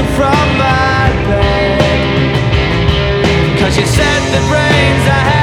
you from my bed. Cause you said the brains I had